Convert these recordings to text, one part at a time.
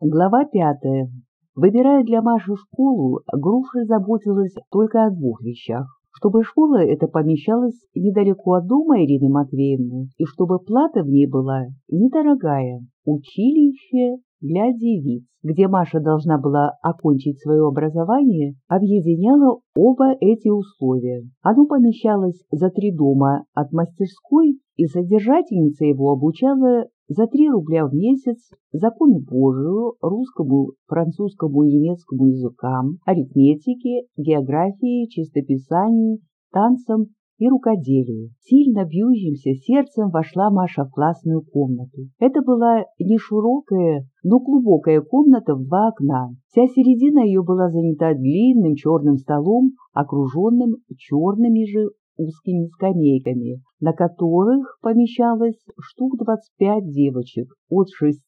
Глава пятая. Выбирая для Маши школу, Груша заботилась только о двух вещах. Чтобы школа эта помещалась недалеко от дома Ирины Матвеевны, и чтобы плата в ней была недорогая. Училище для девиц, где Маша должна была окончить свое образование, объединяло оба эти условия. Оно помещалось за три дома от мастерской, и содержательница его обучала за три рубля в месяц закону Божию, русскому, французскому и немецкому языкам, арифметике, географии, чистописанию, танцам и рукоделию. Сильно бьющимся сердцем вошла Маша в классную комнату. Это была не широкая, но глубокая комната в два окна. Вся середина ее была занята длинным черным столом, окруженным черными же узкими скамейками, на которых помещалось штук 25 девочек от 6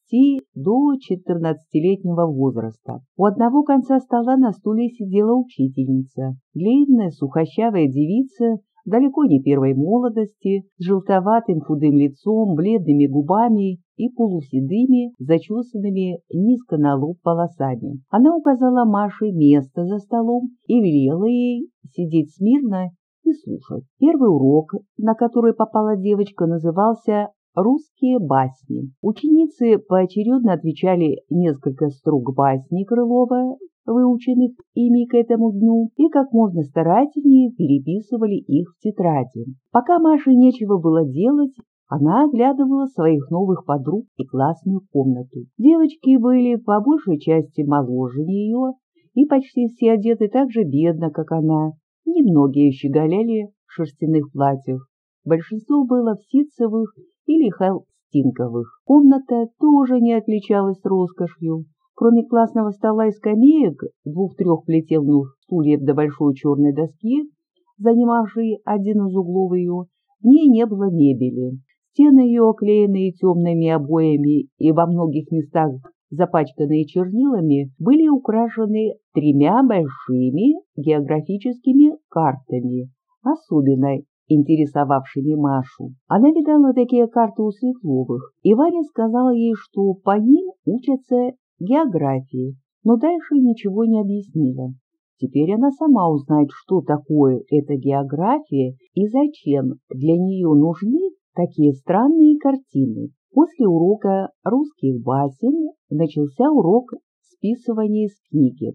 до 14-летнего возраста. У одного конца стола на стуле сидела учительница, длинная сухощавая девица, далеко не первой молодости, с желтоватым худым лицом, бледными губами и полуседыми, зачесанными низко на лоб волосами. Она указала Маше место за столом и велела ей сидеть смирно и слушать. Первый урок, на который попала девочка, назывался «Русские басни». Ученицы поочередно отвечали несколько строк басней Крылова, выученных ими к этому дню, и как можно старательнее переписывали их в тетради. Пока Маше нечего было делать, она оглядывала своих новых подруг и классную комнату. Девочки были по большей части моложе нее, и почти все одеты так же бедно, как она, Немногие щеголяли в шерстяных платьях, большинство было в ситцевых или холстинковых. Комната тоже не отличалась роскошью. Кроме классного стола и скамеек, двух-трех плетельных стульев до большой черной доски, занимавшей один из углов ее, в ней не было мебели. Стены ее, оклеенные темными обоями и во многих местах запачканные чернилами, были украшены тремя большими географическими картами, особенно интересовавшими Машу. Она видала такие карты у Светловых, и Ваня сказала ей, что по ним учатся географии, но дальше ничего не объяснила. Теперь она сама узнает, что такое эта география и зачем для нее нужны такие странные картины. После урока русских басен начался урок списывания из книги.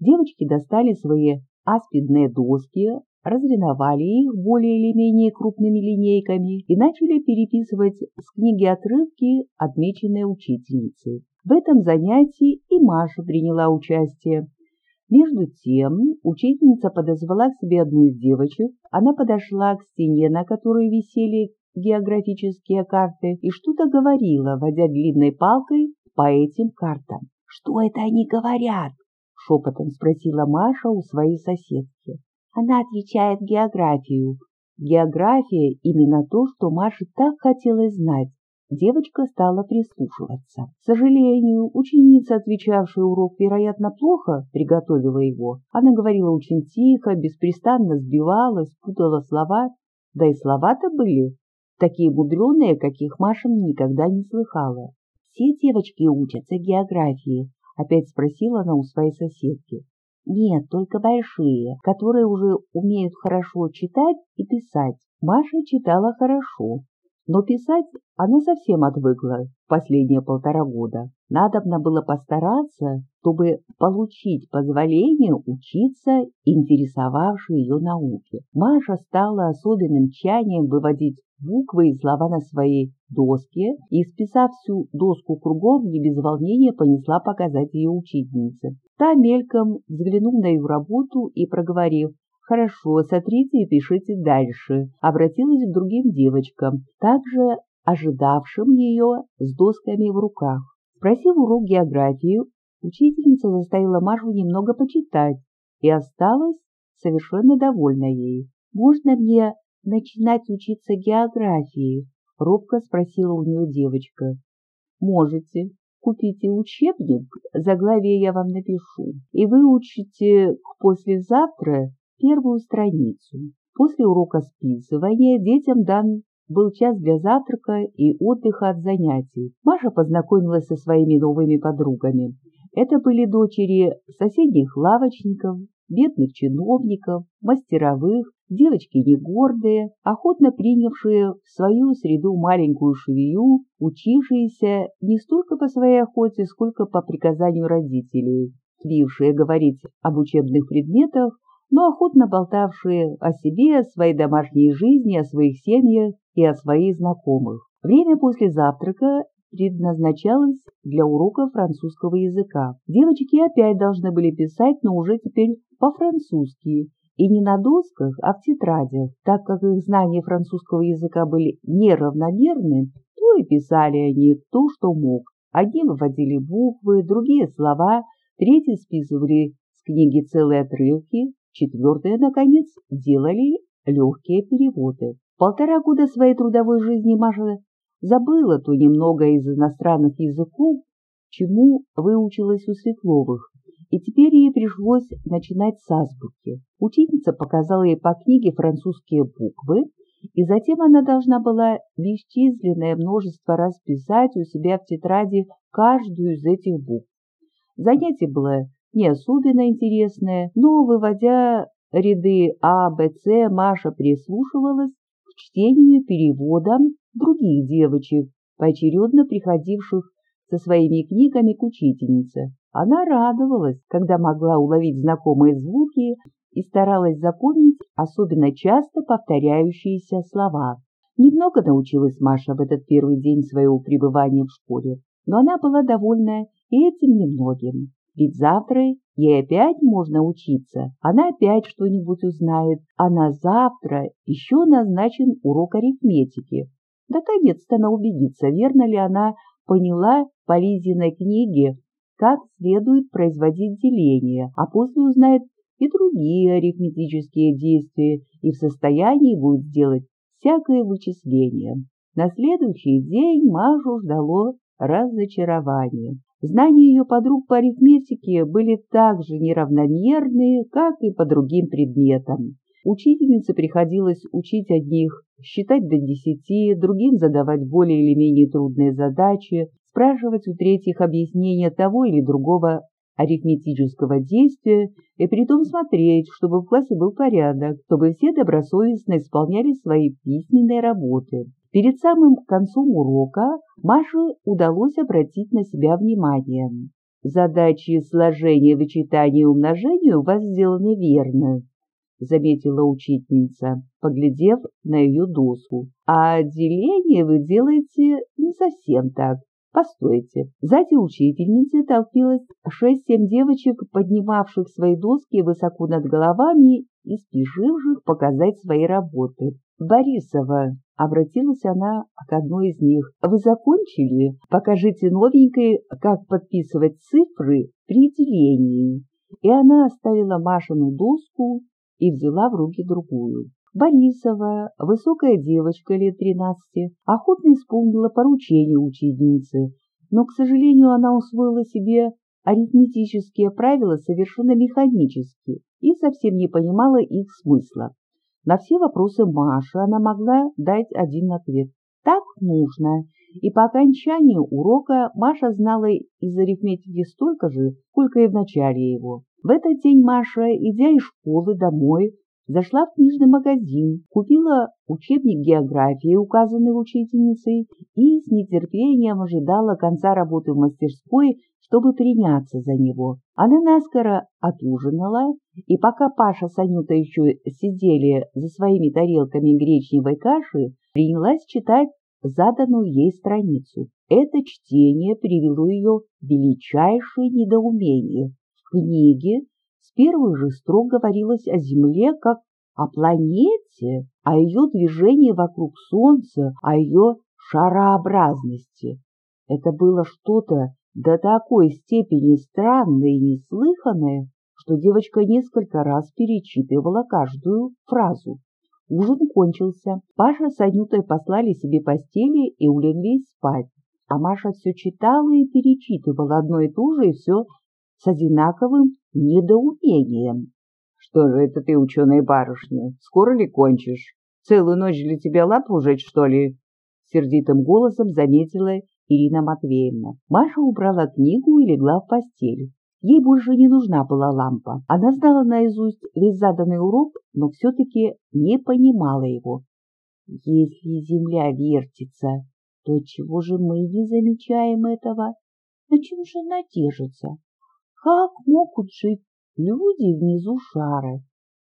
Девочки достали свои аспидные доски, разреновали их более или менее крупными линейками и начали переписывать с книги отрывки, отмеченные учительницей. В этом занятии и Маша приняла участие. Между тем учительница подозвала к себе одну из девочек, она подошла к стене, на которой висели географические карты и что-то говорила, водя длинной палкой по этим картам. «Что это они говорят?» — шепотом спросила Маша у своей соседки. Она отвечает географию. География — именно то, что Маше так хотелось знать. Девочка стала прислушиваться. К сожалению, ученица, отвечавшая урок, вероятно, плохо приготовила его. Она говорила очень тихо, беспрестанно сбивалась, путала слова, да и слова-то были такие мудреные, каких Маша никогда не слыхала. «Все девочки учатся географии?» — опять спросила она у своей соседки. «Нет, только большие, которые уже умеют хорошо читать и писать. Маша читала хорошо, но писать она совсем отвыкла последние полтора года. Надобно было постараться, чтобы получить позволение учиться интересовавшей ее науке. Маша стала особенным чаянием выводить буквы и слова на своей доске и, списав всю доску кругом, не без волнения понесла показать ее учительнице. Та мельком, взглянув на ее работу и проговорив «Хорошо, сотрите и пишите дальше», обратилась к другим девочкам, также ожидавшим ее с досками в руках. Спросив урок географии, учительница заставила Машу немного почитать и осталась совершенно довольна ей. «Можно мне начинать учиться географии?» — робко спросила у нее девочка. «Можете. Купите учебник, заглавие я вам напишу, и выучите к послезавтра первую страницу. После урока списывания детям дан был час для завтрака и отдыха от занятий. Маша познакомилась со своими новыми подругами. Это были дочери соседних лавочников, бедных чиновников, мастеровых, девочки не гордые, охотно принявшие в свою среду маленькую швею, учившиеся не столько по своей охоте, сколько по приказанию родителей, любившие говорить об учебных предметах, но охотно болтавшие о себе, о своей домашней жизни, о своих семьях и о своих знакомых. Время после завтрака предназначалось для урока французского языка. Девочки опять должны были писать, но уже теперь по-французски, и не на досках, а в тетрадях, так как их знания французского языка были неравномерны, то и писали они то, что мог. Одни выводили буквы, другие слова, третьи списывали с книги целые отрывки, четвертые, наконец, делали легкие переводы. Полтора года своей трудовой жизни Маша забыла то немного из иностранных языков, чему выучилась у Светловых, и теперь ей пришлось начинать с азбуки. Учительница показала ей по книге французские буквы, и затем она должна была бесчисленное множество раз писать у себя в тетради каждую из этих букв. Занятие было не особенно интересное, но, выводя ряды А, Б, С, Маша прислушивалась к чтению переводам других девочек, поочередно приходивших со своими книгами к учительнице. Она радовалась, когда могла уловить знакомые звуки и старалась запомнить особенно часто повторяющиеся слова. Немного научилась Маша в этот первый день своего пребывания в школе, но она была довольна и этим немногим. Ведь завтра ей опять можно учиться, она опять что-нибудь узнает, а на завтра еще назначен урок арифметики. Наконец-то она убедится, верно ли она поняла по Лизиной книге как следует производить деление, а после узнает и другие арифметические действия и в состоянии будет сделать всякое вычисление. На следующий день Машу ждало разочарование. Знания ее подруг по арифметике были так же неравномерные, как и по другим предметам. Учительнице приходилось учить одних считать до десяти, другим задавать более или менее трудные задачи, спрашивать у третьих объяснения того или другого арифметического действия и притом смотреть, чтобы в классе был порядок, чтобы все добросовестно исполняли свои письменные работы. Перед самым концом урока Маше удалось обратить на себя внимание. Задачи сложения, вычитания и умножения у вас сделаны верно, заметила учительница, поглядев на ее доску. А деление вы делаете не совсем так. Постойте. Сзади учительницы толпилось шесть-семь девочек, поднимавших свои доски высоко над головами и спешивших показать свои работы. «Борисова», — обратилась она к одной из них, — «вы закончили? Покажите новенькой, как подписывать цифры при делении». И она оставила Машину доску и взяла в руки другую. Борисова, высокая девочка лет тринадцати, охотно исполнила поручение ученицы, но, к сожалению, она усвоила себе арифметические правила совершенно механически и совсем не понимала их смысла. На все вопросы Маши она могла дать один ответ. Так нужно. И по окончании урока Маша знала из арифметики столько же, сколько и в начале его. В этот день Маша, идя из школы домой, Зашла в книжный магазин, купила учебник географии, указанный учительницей, и с нетерпением ожидала конца работы в мастерской, чтобы приняться за него. Она наскоро отужинала, и пока Паша с Анютой еще сидели за своими тарелками гречневой каши, принялась читать заданную ей страницу. Это чтение привело ее в величайшее недоумение. В книге с первых же строк говорилось о Земле как о планете, о ее движении вокруг Солнца, о ее шарообразности. Это было что-то до такой степени странное и неслыханное, что девочка несколько раз перечитывала каждую фразу. Ужин кончился. Паша с Анютой послали себе постели и улеглись спать. А Маша все читала и перечитывала одно и то же, и все с одинаковым недоумением. — Что же это ты, ученая барышня, скоро ли кончишь? Целую ночь для тебя лампу жечь, что ли?» Сердитым голосом заметила Ирина Матвеевна. Маша убрала книгу и легла в постель. Ей больше не нужна была лампа. Она знала наизусть весь заданный урок, но все-таки не понимала его. Если Земля вертится, то чего же мы не замечаем этого? На чем же она держится? Как могут жить люди внизу шара?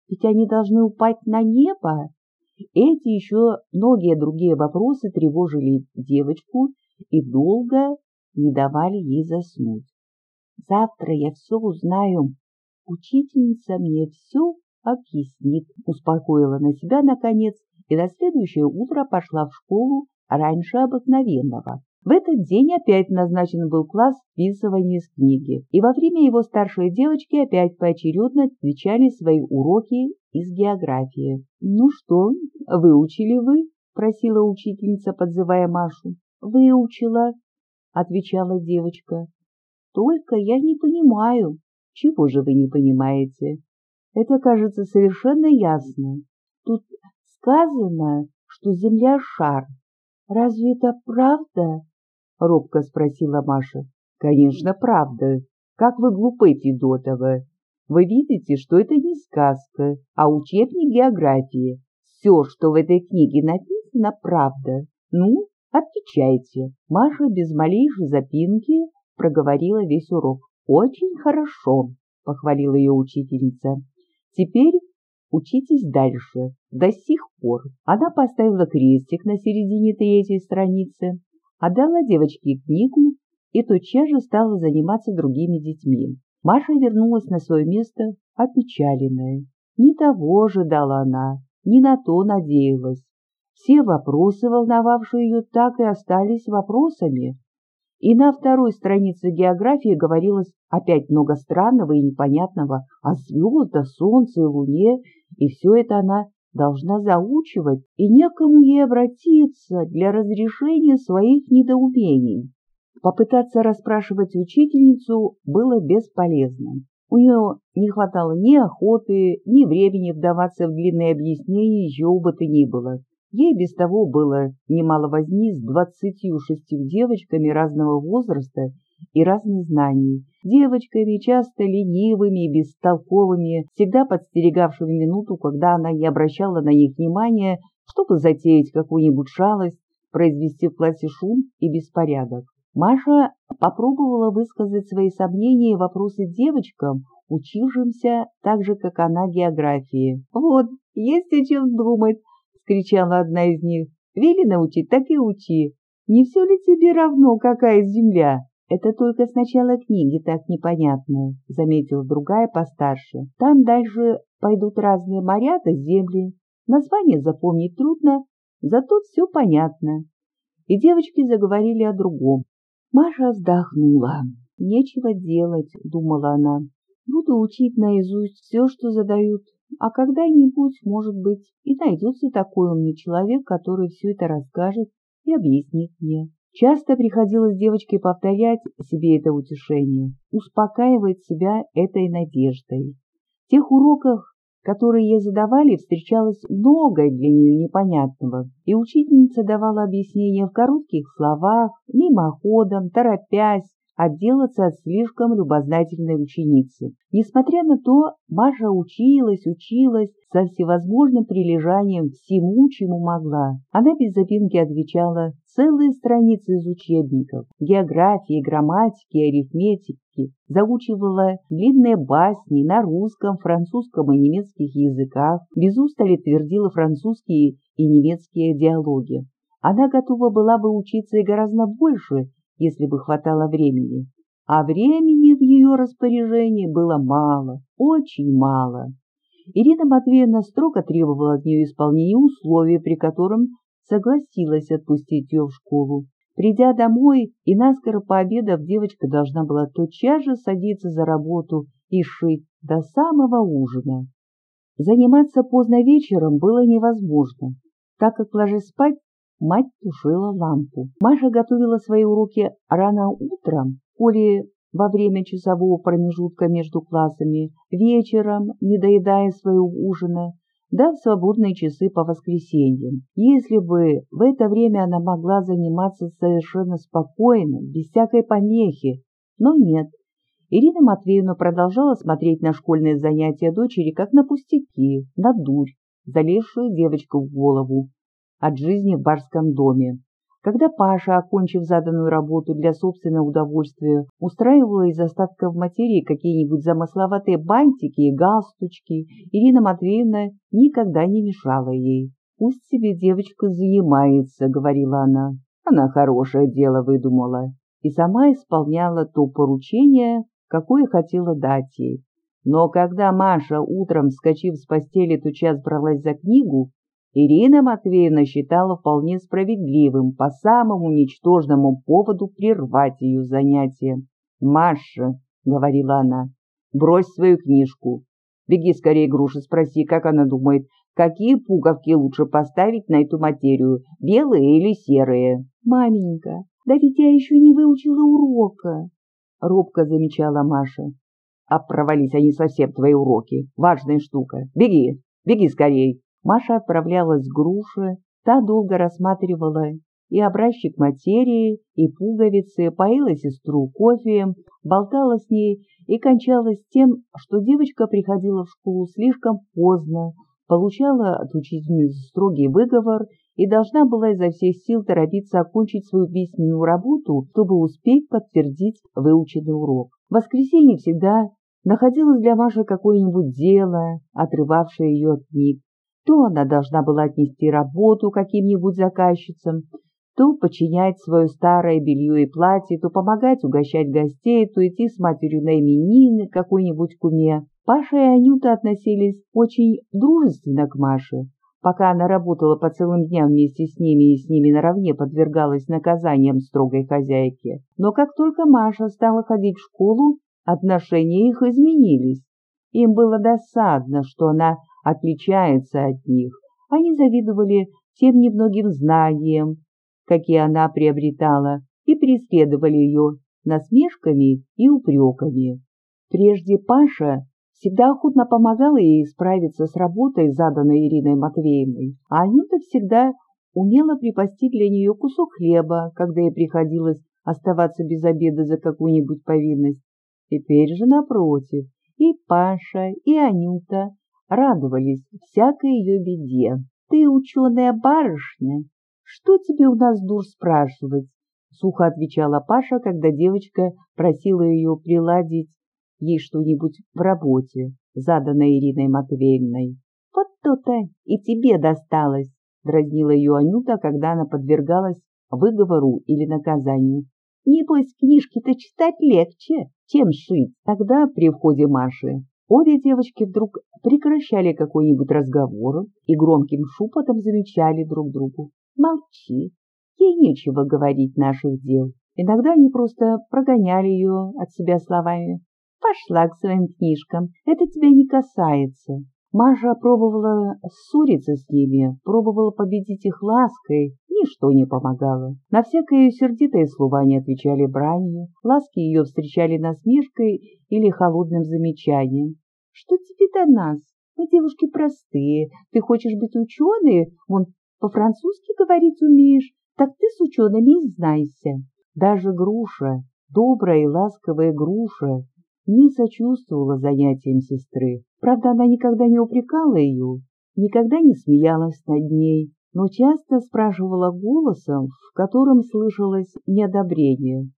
Ведь они должны упасть на небо. Эти еще многие другие вопросы тревожили девочку и долго не давали ей заснуть. Завтра я все узнаю. Учительница мне все объяснит, успокоила на себя наконец и на следующее утро пошла в школу раньше обыкновенного. В этот день опять назначен был класс вписывания из книги, и во время его старшие девочки опять поочередно отвечали свои уроки из географии. «Ну что, выучили вы?» — просила учительница, подзывая Машу. «Выучила», — отвечала девочка. Только я не понимаю. Чего же вы не понимаете? Это кажется совершенно ясно. Тут сказано, что Земля — шар. Разве это правда? — робко спросила Маша. — Конечно, правда. Как вы глупы, Федотова. Вы видите, что это не сказка, а учебник географии. Все, что в этой книге написано, правда. Ну, отвечайте. Маша без малейшей запинки проговорила весь урок. «Очень хорошо», — похвалила ее учительница. «Теперь учитесь дальше, до сих пор». Она поставила крестик на середине третьей страницы, отдала девочке книгу и тотчас же стала заниматься другими детьми. Маша вернулась на свое место опечаленная. Не того ожидала она, не на то надеялась. Все вопросы, волновавшие ее, так и остались вопросами. И на второй странице географии говорилось опять много странного и непонятного о звездах, солнце и луне, и все это она должна заучивать, и некому ей обратиться для разрешения своих недоумений. Попытаться расспрашивать учительницу было бесполезно. У нее не хватало ни охоты, ни времени вдаваться в длинные объяснения еще бы то ни было. Ей без того было немало возни с двадцатью шестью девочками разного возраста и разных знаний, девочками часто ленивыми и бестолковыми, всегда подстерегавшими минуту, когда она не обращала на них внимания, чтобы затеять какую-нибудь шалость, произвести в классе шум и беспорядок. Маша попробовала высказать свои сомнения и вопросы девочкам, учившимся так же, как она, географии. «Вот, есть о чем думать», кричала одна из них. «Велено учить, так и учи. Не все ли тебе равно, какая земля?» «Это только сначала книги так непонятно», — заметила другая постарше. «Там дальше пойдут разные моря да земли. Название запомнить трудно, зато все понятно». И девочки заговорили о другом. Маша вздохнула. «Нечего делать», — думала она. «Буду учить наизусть все, что задают а когда-нибудь, может быть, и найдется такой умный человек, который все это расскажет и объяснит мне. Часто приходилось девочке повторять себе это утешение, успокаивать себя этой надеждой. В тех уроках, которые ей задавали, встречалось многое для нее непонятного, и учительница давала объяснения в коротких словах, мимоходом, торопясь, отделаться от слишком любознательной ученицы. Несмотря на то, Маша училась, училась со всевозможным прилежанием всему, чему могла. Она без запинки отвечала целые страницы из учебников, географии, грамматики, арифметики, заучивала длинные басни на русском, французском и немецких языках, без устали твердила французские и немецкие диалоги. Она готова была бы учиться и гораздо больше, если бы хватало времени. А времени в ее распоряжении было мало, очень мало. Ирина Матвеевна строго требовала от нее исполнения условий, при котором согласилась отпустить ее в школу. Придя домой и наскоро пообедав, девочка должна была тотчас же садиться за работу и шить до самого ужина. Заниматься поздно вечером было невозможно, так как, ложась спать, Мать тушила лампу. Маша готовила свои уроки рано утром, коли во время часового промежутка между классами, вечером, не доедая своего ужина, да в свободные часы по воскресеньям. Если бы в это время она могла заниматься совершенно спокойно, без всякой помехи, но нет. Ирина Матвеевна продолжала смотреть на школьные занятия дочери, как на пустяки, на дурь, залезшую девочку в голову от жизни в барском доме. Когда Паша, окончив заданную работу для собственного удовольствия, устраивала из остатков материи какие-нибудь замысловатые бантики и галстучки, Ирина Матвеевна никогда не мешала ей. «Пусть себе девочка занимается», — говорила она. Она хорошее дело выдумала и сама исполняла то поручение, какое хотела дать ей. Но когда Маша утром, вскочив с постели, тотчас бралась за книгу, Ирина Матвеевна считала вполне справедливым по самому ничтожному поводу прервать ее занятие. «Маша», — говорила она, — «брось свою книжку. Беги скорее, Груша, спроси, как она думает, какие пуговки лучше поставить на эту материю, белые или серые?» «Маменька, да ведь я еще не выучила урока», — робко замечала Маша. «А провались они совсем, твои уроки. Важная штука. Беги, беги скорей!» Маша отправлялась к груше, та долго рассматривала и образчик материи, и пуговицы, поила сестру кофеем, болтала с ней и кончалась тем, что девочка приходила в школу слишком поздно, получала от учительницы строгий выговор и должна была изо всех сил торопиться окончить свою письменную работу, чтобы успеть подтвердить выученный урок. В воскресенье всегда находилось для Маши какое-нибудь дело, отрывавшее ее от книг. То она должна была отнести работу каким-нибудь заказчицам, то подчинять свое старое белье и платье, то помогать угощать гостей, то идти с матерью на именины какой-нибудь куме. Паша и Анюта относились очень дружественно к Маше. Пока она работала по целым дням вместе с ними и с ними наравне подвергалась наказаниям строгой хозяйки. Но как только Маша стала ходить в школу, отношения их изменились. Им было досадно, что она отличается от них. Они завидовали тем немногим знаниям, какие она приобретала, и преследовали ее насмешками и упреками. Прежде Паша всегда охотно помогала ей справиться с работой, заданной Ириной Матвеевной, а Анюта всегда умела припасти для нее кусок хлеба, когда ей приходилось оставаться без обеда за какую-нибудь повинность. Теперь же, напротив, и Паша, и Анюта радовались всякой ее беде. «Ты ученая барышня, что тебе у нас дур спрашивать?» — сухо отвечала Паша, когда девочка просила ее приладить ей что-нибудь в работе, заданной Ириной Матвеевной. «Вот то-то и тебе досталось!» — дразнила ее Анюта, когда она подвергалась выговору или наказанию. «Небось, книжки-то читать легче, чем шить!» Тогда при входе Маши Обе девочки вдруг прекращали какой-нибудь разговор и громким шепотом замечали друг другу. «Молчи, ей нечего говорить наших дел». Иногда они просто прогоняли ее от себя словами. «Пошла к своим книжкам, это тебя не касается». Маша пробовала ссориться с ними, пробовала победить их лаской, ничто не помогало. На всякое ее сердитое слово они отвечали бранью, ласки ее встречали насмешкой или холодным замечанием. «Что тебе до нас? Мы девушки простые. Ты хочешь быть ученой? Вон, по-французски говорить умеешь. Так ты с учеными и знайся». Даже груша, добрая и ласковая груша, не сочувствовала занятиям сестры. Правда, она никогда не упрекала ее, никогда не смеялась над ней, но часто спрашивала голосом, в котором слышалось неодобрение.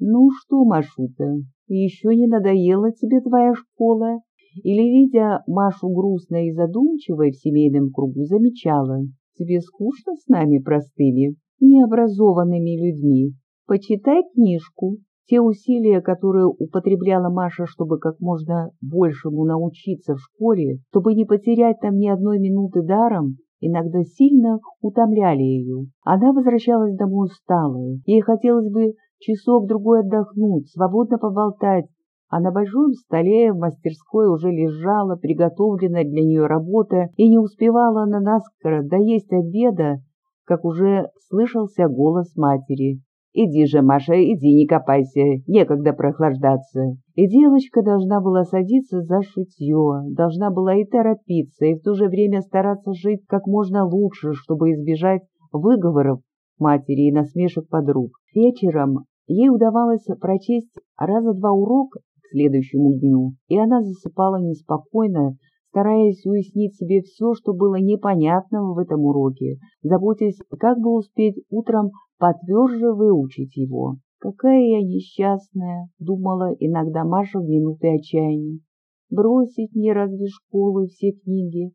«Ну что, Машута, еще не надоела тебе твоя школа?» Или, видя Машу грустной и задумчивой в семейном кругу, замечала, «Тебе скучно с нами простыми, необразованными людьми? Почитай книжку». Те усилия, которые употребляла Маша, чтобы как можно большему научиться в школе, чтобы не потерять там ни одной минуты даром, иногда сильно утомляли ее. Она возвращалась домой усталая. Ей хотелось бы часок-другой отдохнуть, свободно поболтать, а на большом столе в мастерской уже лежала приготовленная для нее работа, и не успевала она наскоро доесть обеда, как уже слышался голос матери. Иди же, Маша, иди, не копайся, некогда прохлаждаться. И девочка должна была садиться за шитье, должна была и торопиться, и в то же время стараться жить как можно лучше, чтобы избежать выговоров матери и насмешек подруг. Вечером ей удавалось прочесть раза два урок к следующему дню, и она засыпала неспокойно, стараясь уяснить себе все, что было непонятного в этом уроке, заботясь, как бы успеть утром потверже выучить его. «Какая я несчастная!» — думала иногда Маша в минуты отчаяния. «Бросить мне разве школу и все книги?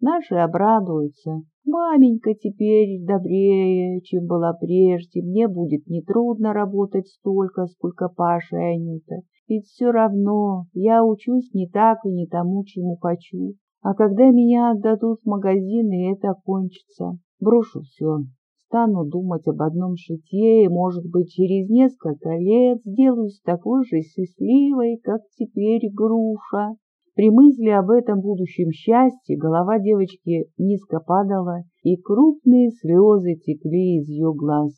Наши обрадуются. Маменька теперь добрее, чем была прежде. Мне будет нетрудно работать столько, сколько Паша и Анюта. Ведь все равно я учусь не так и не тому, чему хочу. А когда меня отдадут в магазин, и это кончится, брошу все. Стану думать об одном шитье, и, может быть, через несколько лет сделаюсь такой же счастливой, как теперь груша. При мысли об этом будущем счастье голова девочки низко падала, и крупные слезы текли из ее глаз.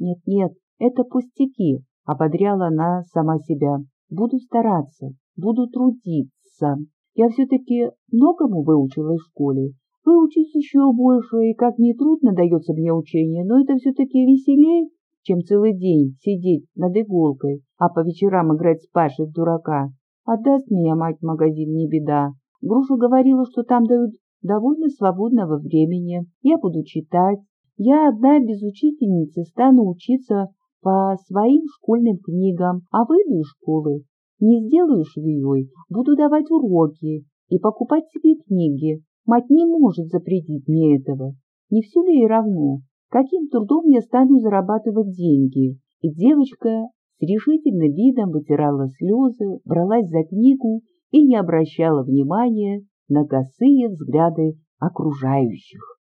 «Нет-нет, это пустяки», — ободряла она сама себя. «Буду стараться, буду трудиться. Я все-таки многому выучила в школе. Выучить еще больше, и как нетрудно дается мне учение, но это все-таки веселее, чем целый день сидеть над иголкой, а по вечерам играть с Пашей в дурака. Отдаст меня мать в магазин, не беда. Груша говорила, что там дают довольно свободного времени. Я буду читать. Я одна без учительницы стану учиться по своим школьным книгам, а выйду из школы. Не сделаю швеей, буду давать уроки и покупать себе книги. Мать не может запретить мне этого. Не все ли ей равно? Каким трудом я стану зарабатывать деньги? И девочка с решительным видом вытирала слезы, бралась за книгу и не обращала внимания на косые взгляды окружающих.